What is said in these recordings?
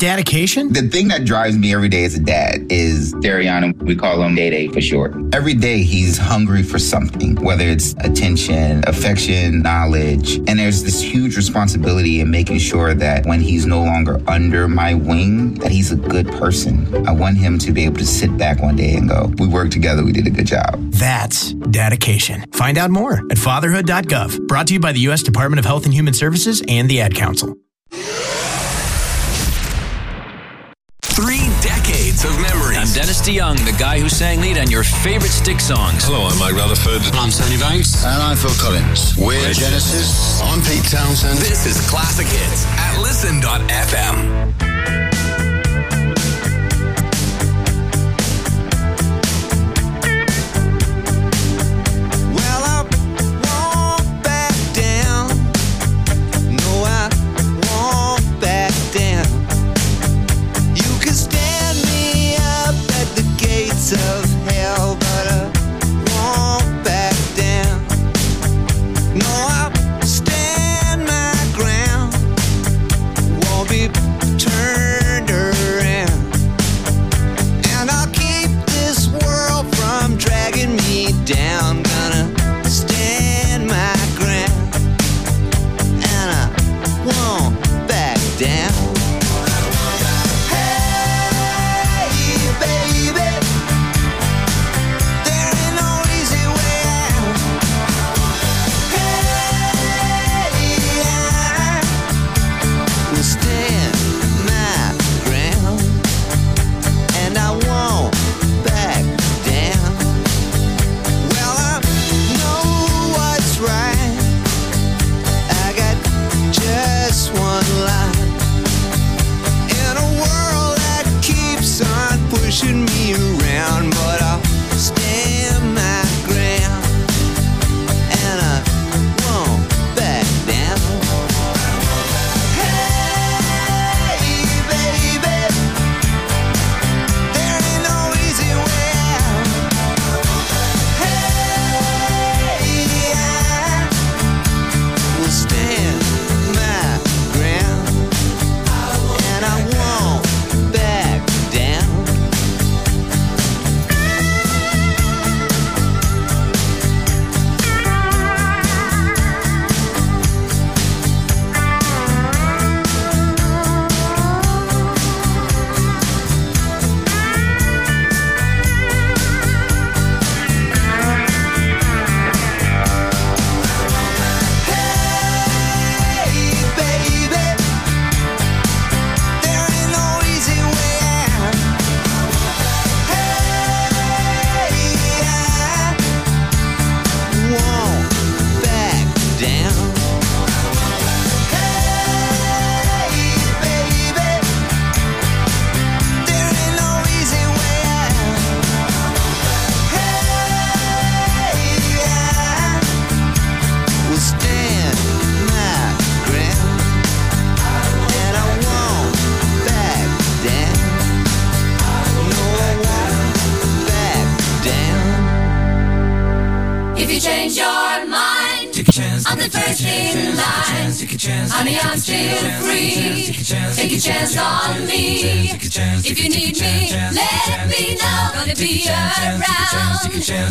dedication? The thing that drives me every day as a dad is Dariana. We call him Day Day for short. Every day he's hungry for something, whether it's attention, affection, knowledge. And there's this huge responsibility in making sure that when he's no longer under my wing, that he's a good person. I want him to be able to sit back one day and go, we worked together, we did a good job. That's dedication. Find out more at fatherhood.gov. Brought to you by the U.S. Department of Health and Human Services and the Ad Council. Dennis DeYoung, the guy who sang lead on your favorite Styx songs. Hello, I'm Mike Rutherford. I'm Tony Banks. And I'm Phil Collins. We're Genesis. I'm Pete Townshend. This is classic hits at listen.fm.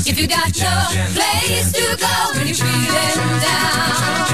If you got no place to go when you're feeling down.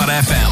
At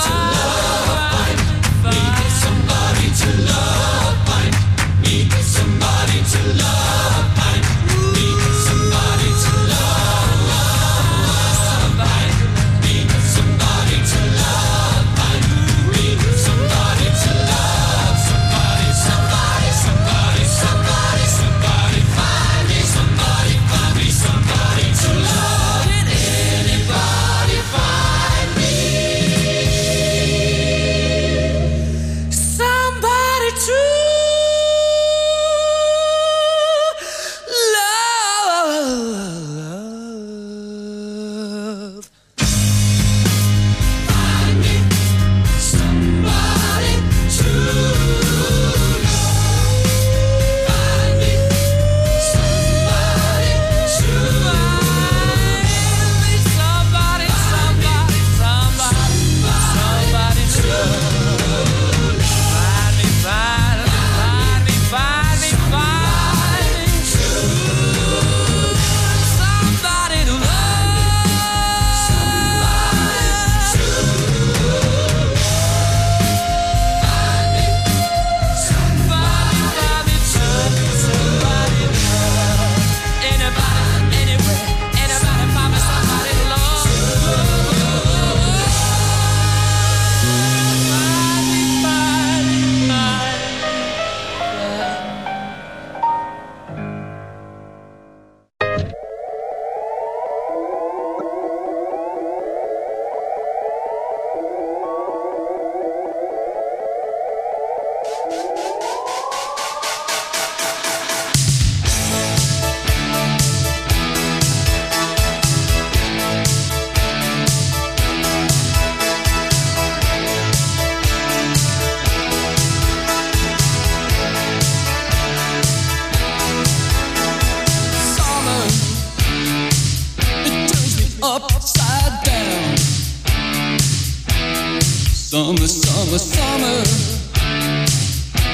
Summer, summer, summer.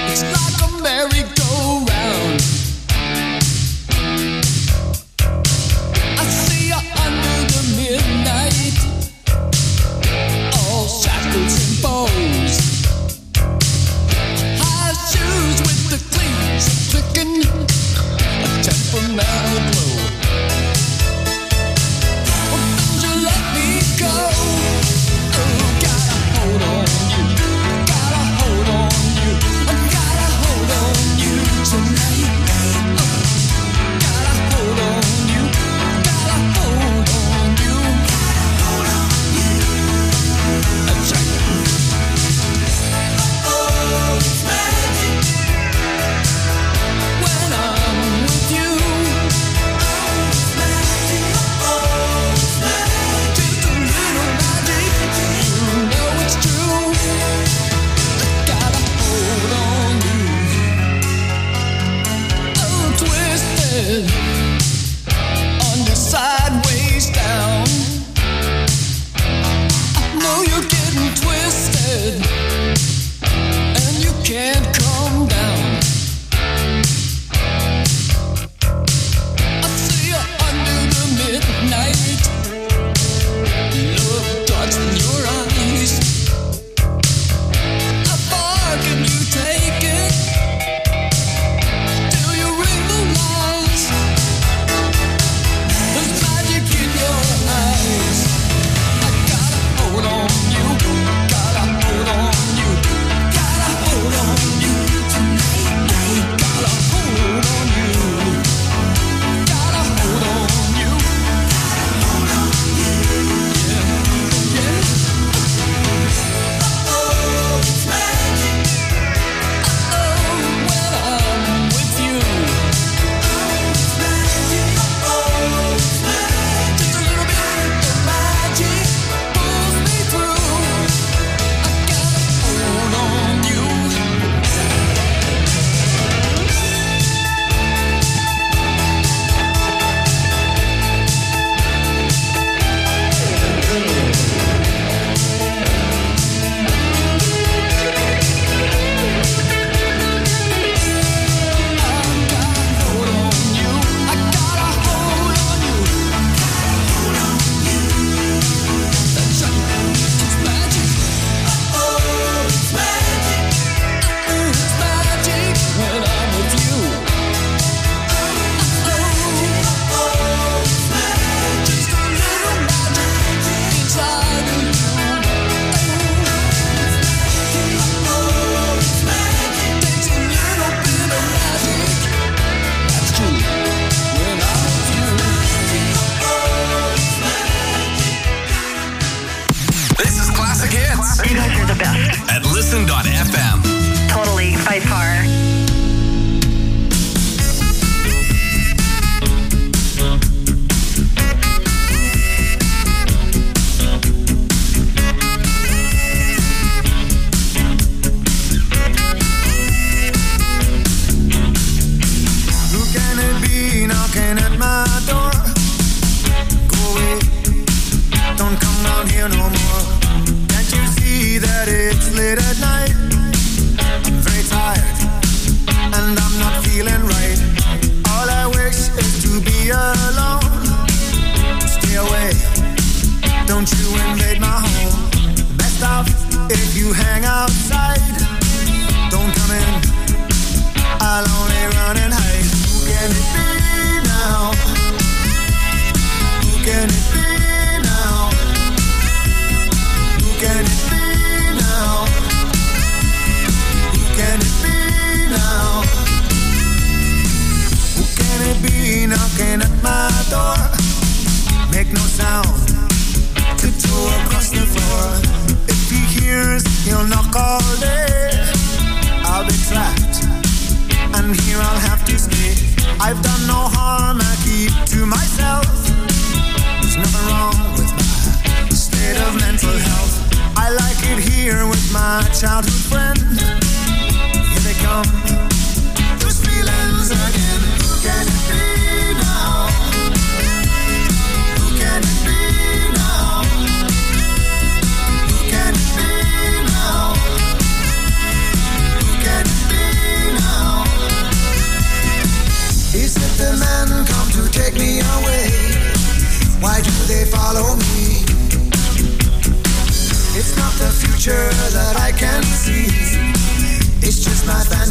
It's like a merry-go-round.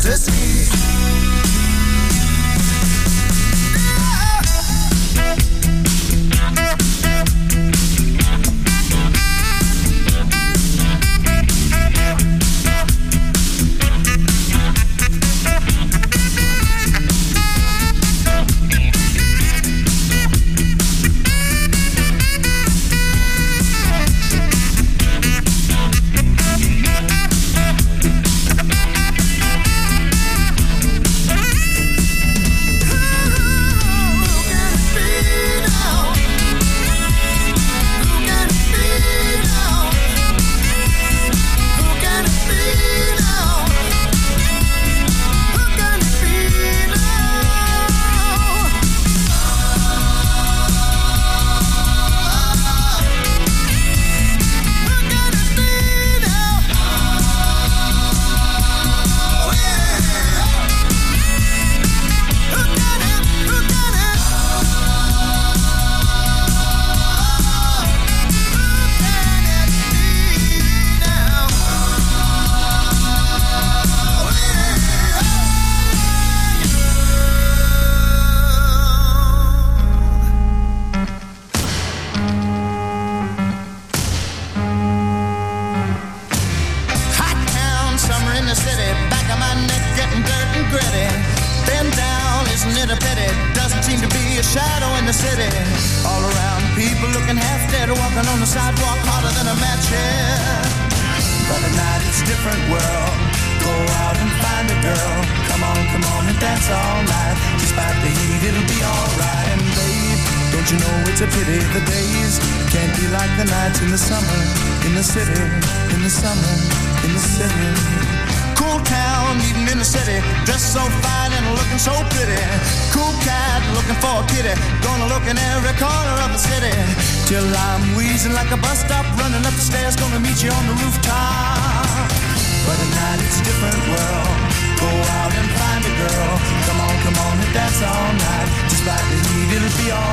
electricity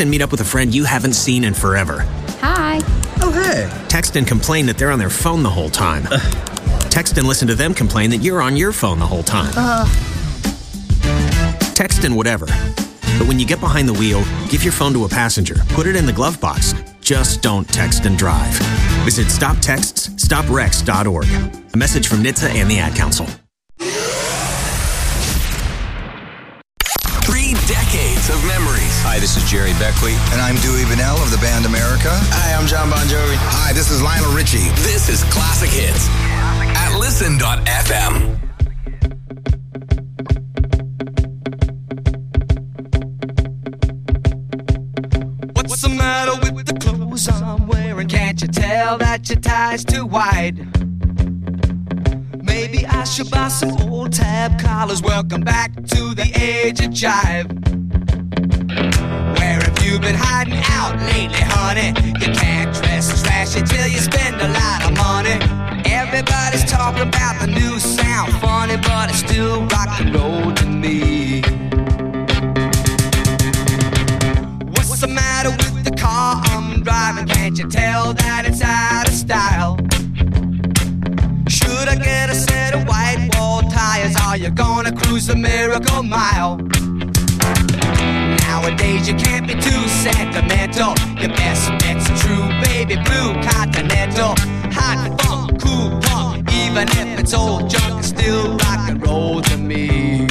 Text and meet up with a friend you haven't seen in forever. Hi. Oh, hey. Text and complain that they're on their phone the whole time. Text and listen to them complain that you're on your phone the whole time. Uh. Text and whatever. But when you get behind the wheel, give your phone to a passenger. Put it in the glove box. Just don't text and drive. Visit stoptextsstopwrecks.org. A message from NHTSA and the Ad Council. This is Jerry Beckley. And I'm Dewey Bunnell of the band America. Hi, I'm John Bon Jovi. Hi, this is Lionel Richie. This is Classic Hits at Listen.fm. What's the matter with the clothes I'm wearing? Can't you tell that your tie's too wide? Maybe I should buy some old tab collars. Welcome back to the age of jive. You can't dress as flashy till you spend a lot of money. Everybody's talking about the new sound, funny, but it's still rock and roll to me. What's the matter with the car I'm driving? Can't you tell that it's out of style? Should I get a set of white wall tires? Are you gonna cruise the miracle mile? Nowadays you can't be too sentimental. Your best bet's true baby blue continental. Hot funk, cool punk, even if it's old junk, it's still rock and roll to me.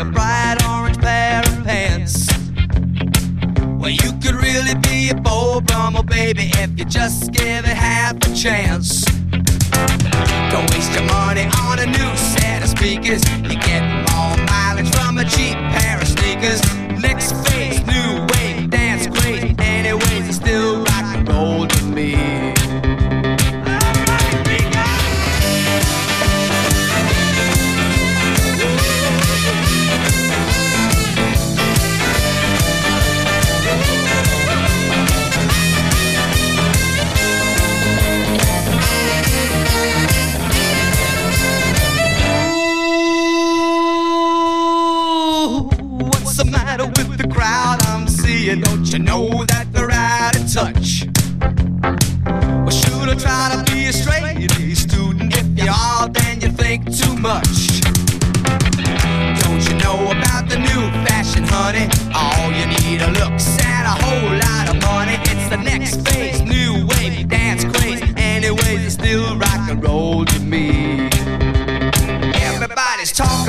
A bright orange pair of pants? Well, you could really be a Beau Brummell, baby, if you just give it half a chance. Don't waste your money on a new set of speakers. You get more mileage from a cheap pair of sneakers. Next phase, new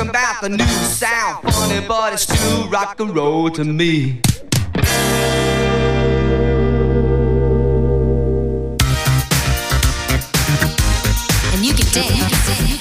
talking about the new sound. Funny, but it's too rock and roll to me. And you can dance.